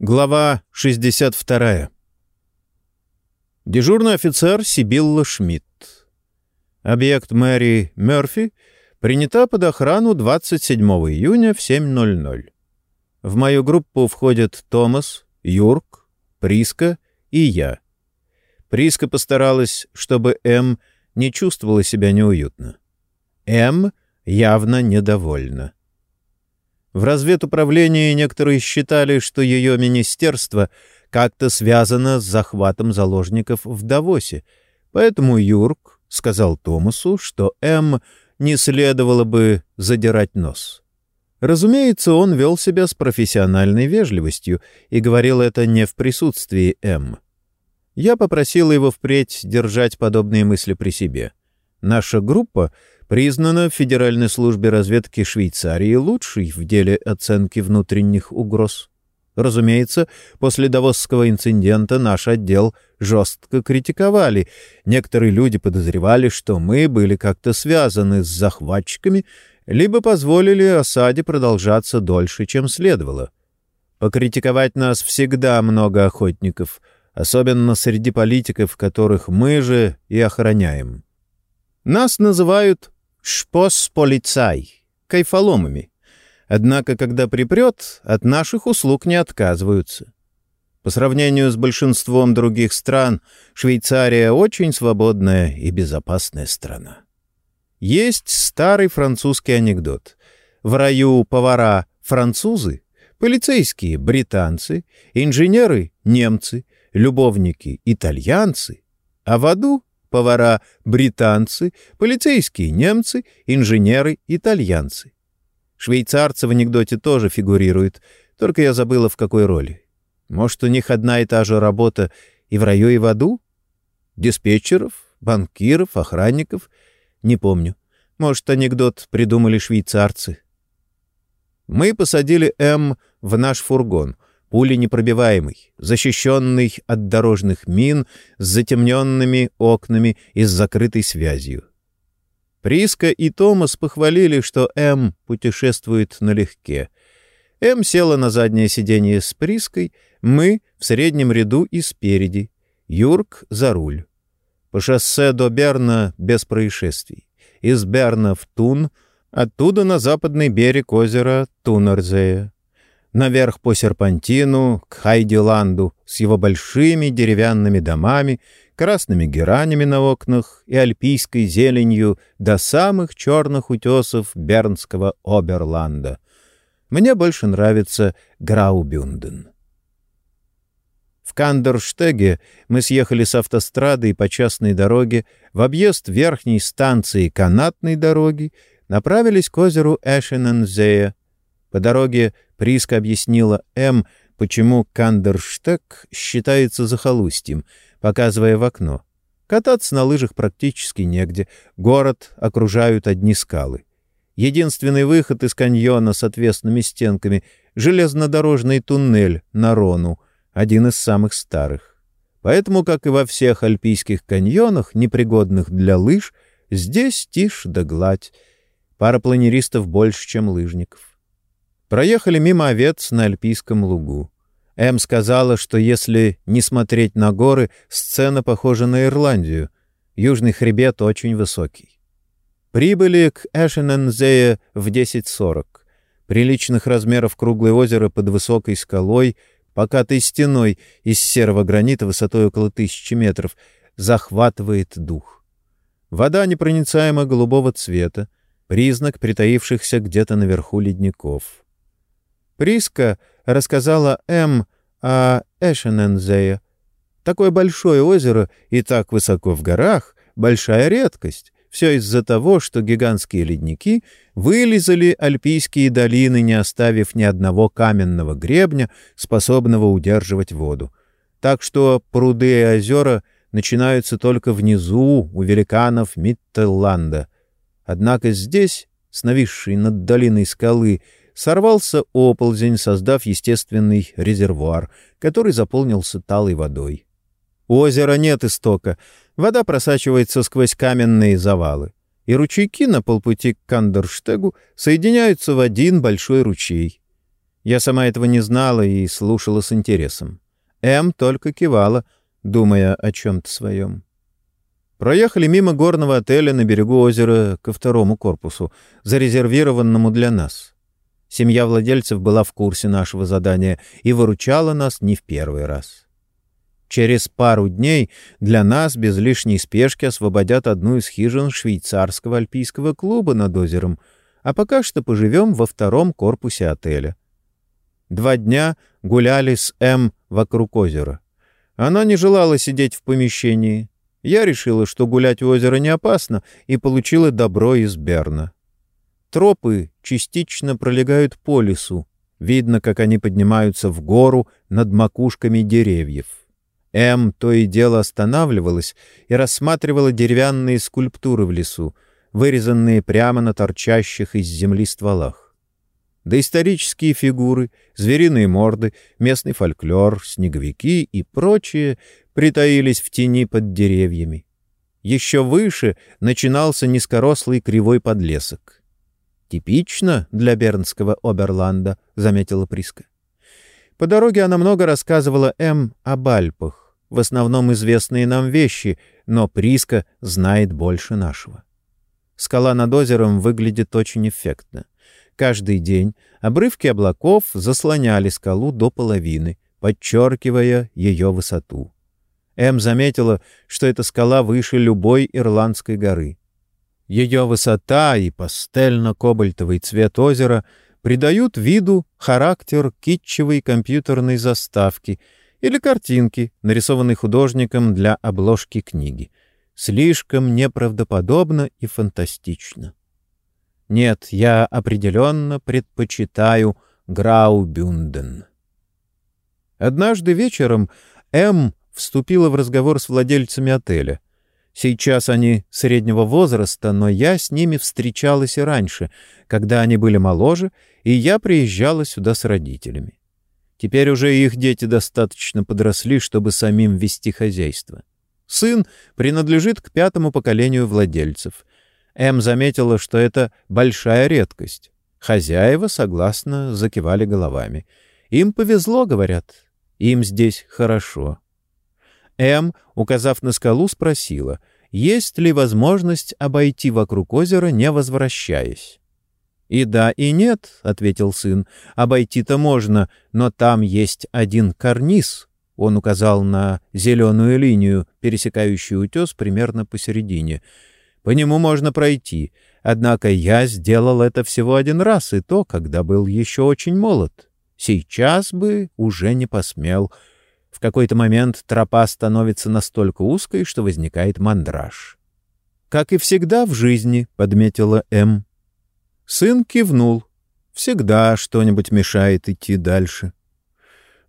Глава 62. Дежурный офицер Сибилла Шмидт. Объект Мэри Мёрфи принята под охрану 27 июня в 7.00. В мою группу входят Томас, Юрк, Приска и я. Приска постаралась, чтобы М не чувствовала себя неуютно. М явно недовольна. В разведуправлении некоторые считали, что ее министерство как-то связано с захватом заложников в Давосе, поэтому Юрк сказал Томасу, что М не следовало бы задирать нос. Разумеется, он вел себя с профессиональной вежливостью и говорил это не в присутствии М. Я попросил его впредь держать подобные мысли при себе. Наша группа признана в Федеральной службе разведки Швейцарии лучшей в деле оценки внутренних угроз. Разумеется, после Давосского инцидента наш отдел жестко критиковали. Некоторые люди подозревали, что мы были как-то связаны с захватчиками, либо позволили осаде продолжаться дольше, чем следовало. Покритиковать нас всегда много охотников, особенно среди политиков, которых мы же и охраняем. Нас называют шпос-полицай, кайфоломами. Однако, когда припрет, от наших услуг не отказываются. По сравнению с большинством других стран, Швейцария очень свободная и безопасная страна. Есть старый французский анекдот. В раю повара — французы, полицейские — британцы, инженеры — немцы, любовники — итальянцы, а в аду повара — британцы, полицейские — немцы, инженеры — итальянцы. Швейцарцы в анекдоте тоже фигурируют, только я забыла, в какой роли. Может, у них одна и та же работа и в раю, и в аду? Диспетчеров, банкиров, охранников? Не помню. Может, анекдот придумали швейцарцы. Мы посадили М в наш фургон — пуленепробиваемый, защищенный от дорожных мин с затемненными окнами и с закрытой связью. Приска и Томас похвалили, что М путешествует налегке. М села на заднее сиденье с Приской, мы в среднем ряду и спереди, Юрк за руль. По шоссе до Берна без происшествий. Из Берна в Тун, оттуда на западный берег озера Тунарзея наверх по серпантину к Хайдиланду с его большими деревянными домами, красными геранями на окнах и альпийской зеленью до самых черных утесов Бернского Оберланда. Мне больше нравится Граубюнден. В Кандерштеге мы съехали с автострады и по частной дороге в объезд верхней станции канатной дороги, направились к озеру Эшенензея. По дороге Приска объяснила М, почему Кандерштек считается захолустьем, показывая в окно. Кататься на лыжах практически негде. Город окружают одни скалы. Единственный выход из каньона с отвесными стенками — железнодорожный туннель на Рону, один из самых старых. Поэтому, как и во всех альпийских каньонах, непригодных для лыж, здесь тишь да гладь. Пара планеристов больше, чем лыжников. Проехали мимо овец на Альпийском лугу. М сказала, что если не смотреть на горы, сцена похожа на Ирландию. Южный хребет очень высокий. Прибыли к Эшенензее в 10.40. Приличных размеров круглое озеро под высокой скалой, покатой стеной из серого гранита высотой около тысячи метров, захватывает дух. Вода непроницаемо голубого цвета, признак притаившихся где-то наверху ледников. Приска рассказала М. о Эшенензее. Такое большое озеро и так высоко в горах — большая редкость. Все из-за того, что гигантские ледники вылезали альпийские долины, не оставив ни одного каменного гребня, способного удерживать воду. Так что пруды и озера начинаются только внизу, у великанов Миттелланда. Однако здесь, с нависшей над долиной скалы, сорвался оползень, создав естественный резервуар, который заполнился талой водой. У озера нет истока, вода просачивается сквозь каменные завалы, и ручейки на полпути к Кандерштегу соединяются в один большой ручей. Я сама этого не знала и слушала с интересом. М только кивала, думая о чем-то своем. Проехали мимо горного отеля на берегу озера ко второму корпусу, зарезервированному для нас. Семья владельцев была в курсе нашего задания и выручала нас не в первый раз. Через пару дней для нас без лишней спешки освободят одну из хижин швейцарского альпийского клуба над озером, а пока что поживем во втором корпусе отеля. Два дня гуляли с М вокруг озера. Она не желала сидеть в помещении. Я решила, что гулять у озера не опасно, и получила добро из Берна. Тропы частично пролегают по лесу. Видно, как они поднимаются в гору над макушками деревьев. М то и дело останавливалась и рассматривала деревянные скульптуры в лесу, вырезанные прямо на торчащих из земли стволах. Доисторические фигуры, звериные морды, местный фольклор, снеговики и прочее притаились в тени под деревьями. Еще выше начинался низкорослый кривой подлесок. «Типично для бернского Оберланда», — заметила Приска. По дороге она много рассказывала М об Альпах, в основном известные нам вещи, но Приска знает больше нашего. Скала над озером выглядит очень эффектно. Каждый день обрывки облаков заслоняли скалу до половины, подчеркивая ее высоту. М заметила, что эта скала выше любой ирландской горы. Ее высота и пастельно-кобальтовый цвет озера придают виду характер китчевой компьютерной заставки или картинки, нарисованной художником для обложки книги слишком неправдоподобно и фантастично. Нет, я определенно предпочитаю Граубюнден. Однажды вечером М вступила в разговор с владельцами отеля. Сейчас они среднего возраста, но я с ними встречалась и раньше, когда они были моложе, и я приезжала сюда с родителями. Теперь уже их дети достаточно подросли, чтобы самим вести хозяйство. Сын принадлежит к пятому поколению владельцев. М заметила, что это большая редкость. Хозяева согласно закивали головами. Им повезло, говорят. Им здесь хорошо. М, указав на скалу, спросила, есть ли возможность обойти вокруг озера, не возвращаясь. «И да, и нет», — ответил сын. «Обойти-то можно, но там есть один карниз, он указал на зеленую линию, пересекающую утес примерно посередине. По нему можно пройти, однако я сделал это всего один раз, и то, когда был еще очень молод. Сейчас бы уже не посмел. В какой-то момент тропа становится настолько узкой, что возникает мандраж. «Как и всегда в жизни», — подметила М. Сын кивнул. «Всегда что-нибудь мешает идти дальше».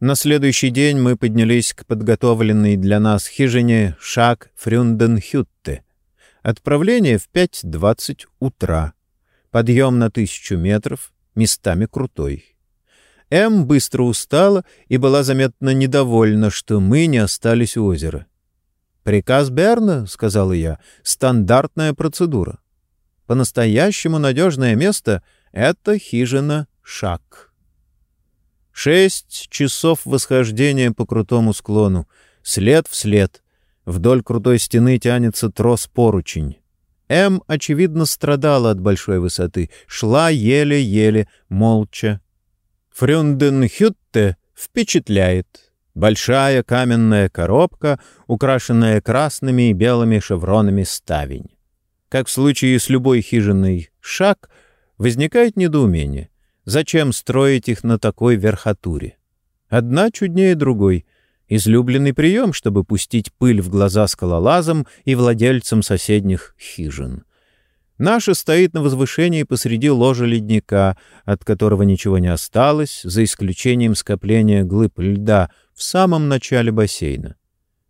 На следующий день мы поднялись к подготовленной для нас хижине Шаг Фрюнденхютте. Отправление в 5.20 утра. Подъем на тысячу метров, местами крутой. М быстро устала и была заметно недовольна, что мы не остались у озера. «Приказ Берна», — сказала я, — «стандартная процедура. По-настоящему надежное место — это хижина Шаг». Шесть часов восхождения по крутому склону, след в след. Вдоль крутой стены тянется трос-поручень. М, очевидно, страдала от большой высоты, шла еле-еле, молча. Фрюнденхютте впечатляет. Большая каменная коробка, украшенная красными и белыми шевронами ставень. Как в случае с любой хижиной «шаг», возникает недоумение — Зачем строить их на такой верхотуре? Одна чуднее другой. Излюбленный прием, чтобы пустить пыль в глаза скалолазам и владельцам соседних хижин. Наша стоит на возвышении посреди ложа ледника, от которого ничего не осталось, за исключением скопления глыб льда в самом начале бассейна.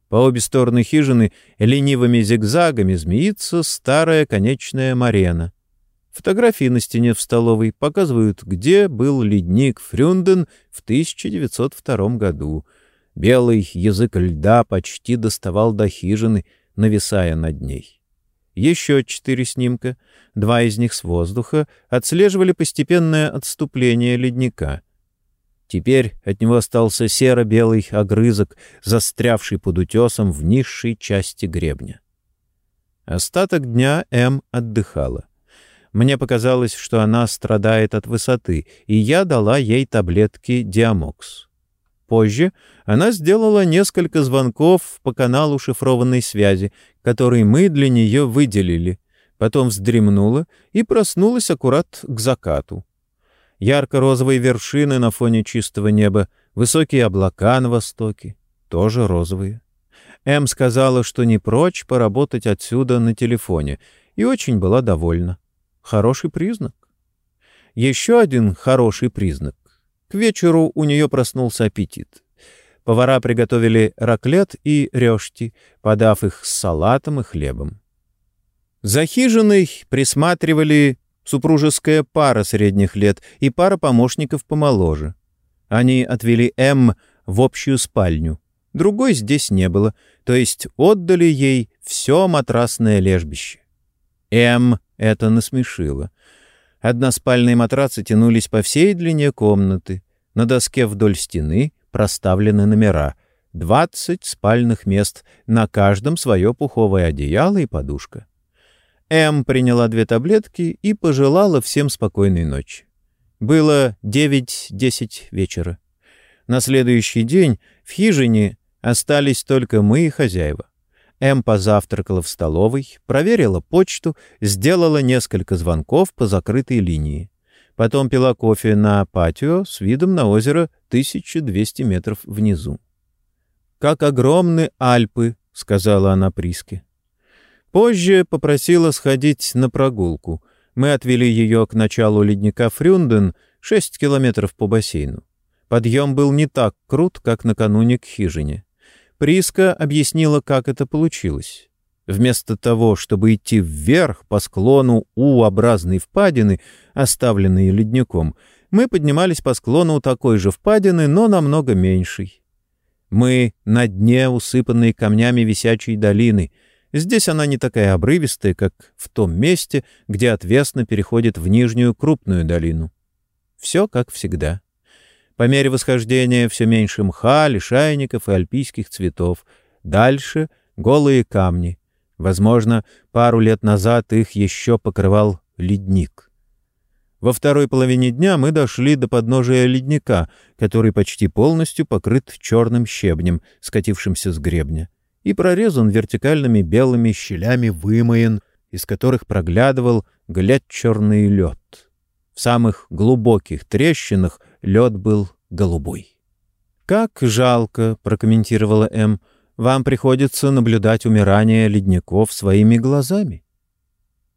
По обе стороны хижины ленивыми зигзагами змеится старая конечная марена. Фотографии на стене в столовой показывают, где был ледник Фрюнден в 1902 году. Белый язык льда почти доставал до хижины, нависая над ней. Еще четыре снимка, два из них с воздуха, отслеживали постепенное отступление ледника. Теперь от него остался серо-белый огрызок, застрявший под утесом в низшей части гребня. Остаток дня М отдыхала. Мне показалось, что она страдает от высоты, и я дала ей таблетки Диамокс. Позже она сделала несколько звонков по каналу шифрованной связи, который мы для нее выделили, потом вздремнула и проснулась аккурат к закату ярко-розовые вершины на фоне чистого неба, высокие облака на востоке, тоже розовые. М сказала, что не прочь поработать отсюда на телефоне, и очень была довольна. Хороший признак. Еще один хороший признак. К вечеру у нее проснулся аппетит. Повара приготовили раклет и рёшти, подав их с салатом и хлебом. За хижиной присматривали супружеская пара средних лет и пара помощников помоложе. Они отвели М в общую спальню. Другой здесь не было, то есть отдали ей все матрасное лежбище. М это насмешило. Односпальные матрацы тянулись по всей длине комнаты. На доске вдоль стены проставлены номера. Двадцать спальных мест, на каждом свое пуховое одеяло и подушка. М приняла две таблетки и пожелала всем спокойной ночи. Было 9-10 вечера. На следующий день в хижине остались только мы и хозяева. М позавтракала в столовой, проверила почту, сделала несколько звонков по закрытой линии. Потом пила кофе на патио с видом на озеро 1200 метров внизу. «Как огромны Альпы», — сказала она Приске. Позже попросила сходить на прогулку. Мы отвели ее к началу ледника Фрюнден, 6 километров по бассейну. Подъем был не так крут, как накануне к хижине. Приска объяснила, как это получилось. Вместо того, чтобы идти вверх по склону У-образной впадины, оставленной ледником, мы поднимались по склону такой же впадины, но намного меньшей. Мы на дне усыпанной камнями висячей долины — Здесь она не такая обрывистая, как в том месте, где отвесно переходит в нижнюю крупную долину. Все как всегда. По мере восхождения все меньше мха, лишайников и альпийских цветов. Дальше — голые камни. Возможно, пару лет назад их еще покрывал ледник. Во второй половине дня мы дошли до подножия ледника, который почти полностью покрыт черным щебнем, скатившимся с гребня и прорезан вертикальными белыми щелями вымоен, из которых проглядывал глядь-черный лед. В самых глубоких трещинах лед был голубой. «Как жалко», — прокомментировала М, — «вам приходится наблюдать умирание ледников своими глазами».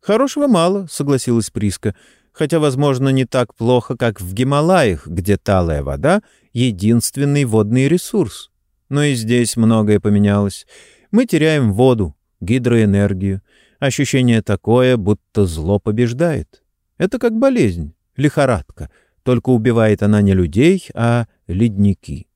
«Хорошего мало», — согласилась Приска, хотя, возможно, не так плохо, как в Гималаях, где талая вода — единственный водный ресурс. Но и здесь многое поменялось. Мы теряем воду, гидроэнергию. Ощущение такое, будто зло побеждает. Это как болезнь, лихорадка. Только убивает она не людей, а ледники.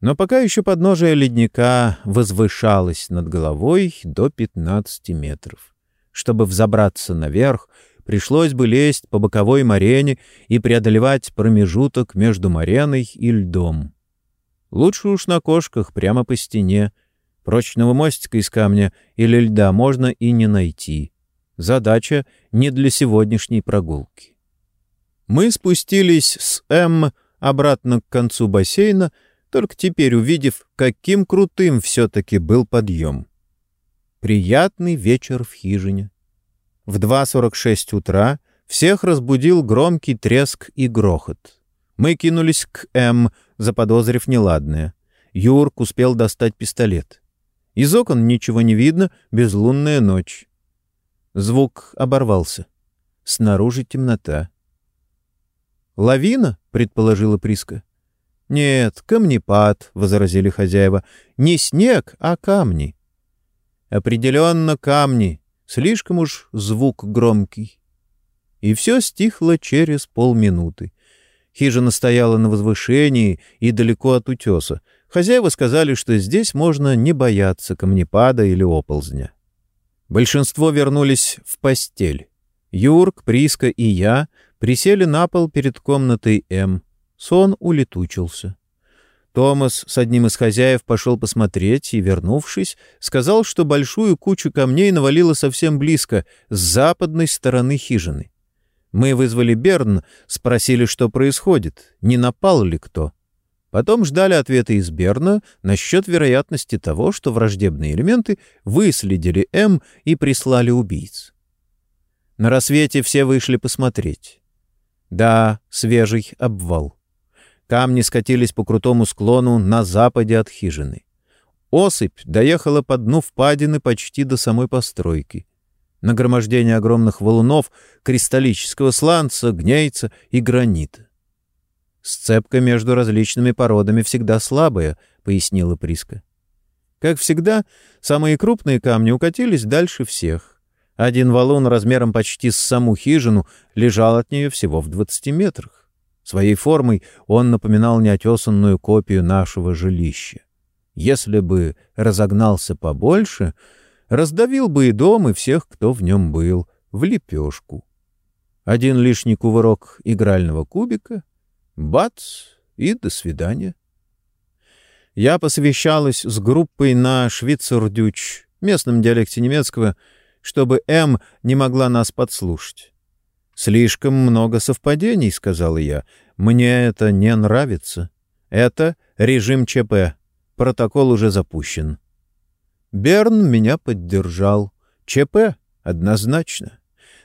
Но пока еще подножие ледника возвышалось над головой до 15 метров. Чтобы взобраться наверх, пришлось бы лезть по боковой марене и преодолевать промежуток между мареной и льдом. Лучше уж на кошках, прямо по стене. Прочного мостика из камня или льда можно и не найти. Задача не для сегодняшней прогулки. Мы спустились с М обратно к концу бассейна, только теперь увидев, каким крутым все-таки был подъем. Приятный вечер в хижине. В 2.46 утра всех разбудил громкий треск и грохот. Мы кинулись к М, заподозрив неладное. Юрк успел достать пистолет. Из окон ничего не видно, безлунная ночь. Звук оборвался. Снаружи темнота. «Лавина?» — предположила Приска. «Нет, камнепад», — возразили хозяева. «Не снег, а камни». «Определенно камни. Слишком уж звук громкий». И все стихло через полминуты. Хижина стояла на возвышении и далеко от утеса. Хозяева сказали, что здесь можно не бояться камнепада или оползня. Большинство вернулись в постель. Юрк, Приска и я присели на пол перед комнатой М. Сон улетучился. Томас с одним из хозяев пошел посмотреть и, вернувшись, сказал, что большую кучу камней навалило совсем близко, с западной стороны хижины. Мы вызвали Берн, спросили, что происходит, не напал ли кто. Потом ждали ответа из Берна насчет вероятности того, что враждебные элементы выследили М и прислали убийц. На рассвете все вышли посмотреть. Да, свежий обвал. Камни скатились по крутому склону на западе от хижины. Осыпь доехала по дну впадины почти до самой постройки. Нагромождение огромных валунов, кристаллического сланца, гнейца и гранита. «Сцепка между различными породами всегда слабая», — пояснила Приска. Как всегда, самые крупные камни укатились дальше всех. Один валун размером почти с саму хижину лежал от нее всего в двадцати метрах. Своей формой он напоминал неотесанную копию нашего жилища. Если бы разогнался побольше, раздавил бы и дом, и всех, кто в нем был, в лепешку. Один лишний кувырок игрального кубика, Бац! И до свидания. Я посовещалась с группой на швейцардюч, местном диалекте немецкого, чтобы М не могла нас подслушать. «Слишком много совпадений», — сказала я. «Мне это не нравится. Это режим ЧП. Протокол уже запущен». Берн меня поддержал. ЧП однозначно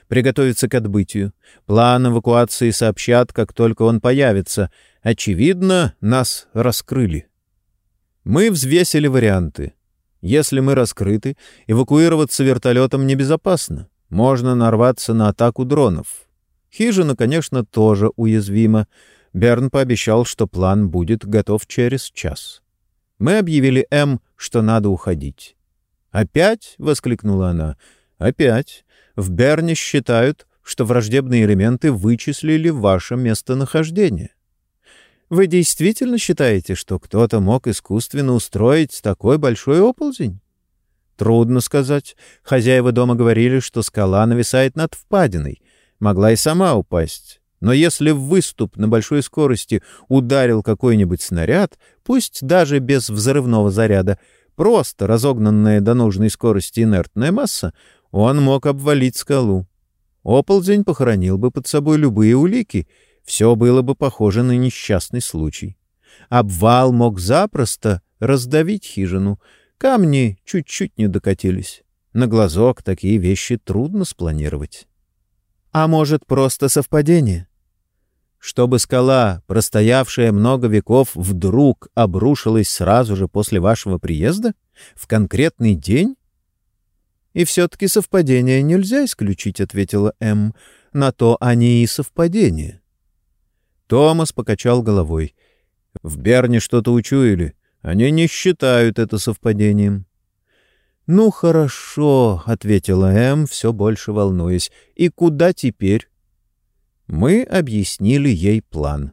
приготовиться к отбытию. План эвакуации сообщат, как только он появится. Очевидно, нас раскрыли. Мы взвесили варианты. Если мы раскрыты, эвакуироваться вертолетом небезопасно. Можно нарваться на атаку дронов. Хижина, конечно, тоже уязвима. Берн пообещал, что план будет готов через час. Мы объявили М, что надо уходить. «Опять?» — воскликнула она. «Опять. В Берне считают, что враждебные элементы вычислили ваше местонахождение. Вы действительно считаете, что кто-то мог искусственно устроить такой большой оползень? Трудно сказать. Хозяева дома говорили, что скала нависает над впадиной. Могла и сама упасть. Но если в выступ на большой скорости ударил какой-нибудь снаряд, пусть даже без взрывного заряда, просто разогнанная до нужной скорости инертная масса, он мог обвалить скалу. Оползень похоронил бы под собой любые улики, все было бы похоже на несчастный случай. Обвал мог запросто раздавить хижину, камни чуть-чуть не докатились. На глазок такие вещи трудно спланировать. А может, просто совпадение? Чтобы скала, простоявшая много веков, вдруг обрушилась сразу же после вашего приезда? В конкретный день? «И все-таки совпадение нельзя исключить», — ответила М. «На то они и совпадения». Томас покачал головой. «В Берне что-то учуяли. Они не считают это совпадением». «Ну, хорошо», — ответила М, все больше волнуясь. «И куда теперь?» Мы объяснили ей план.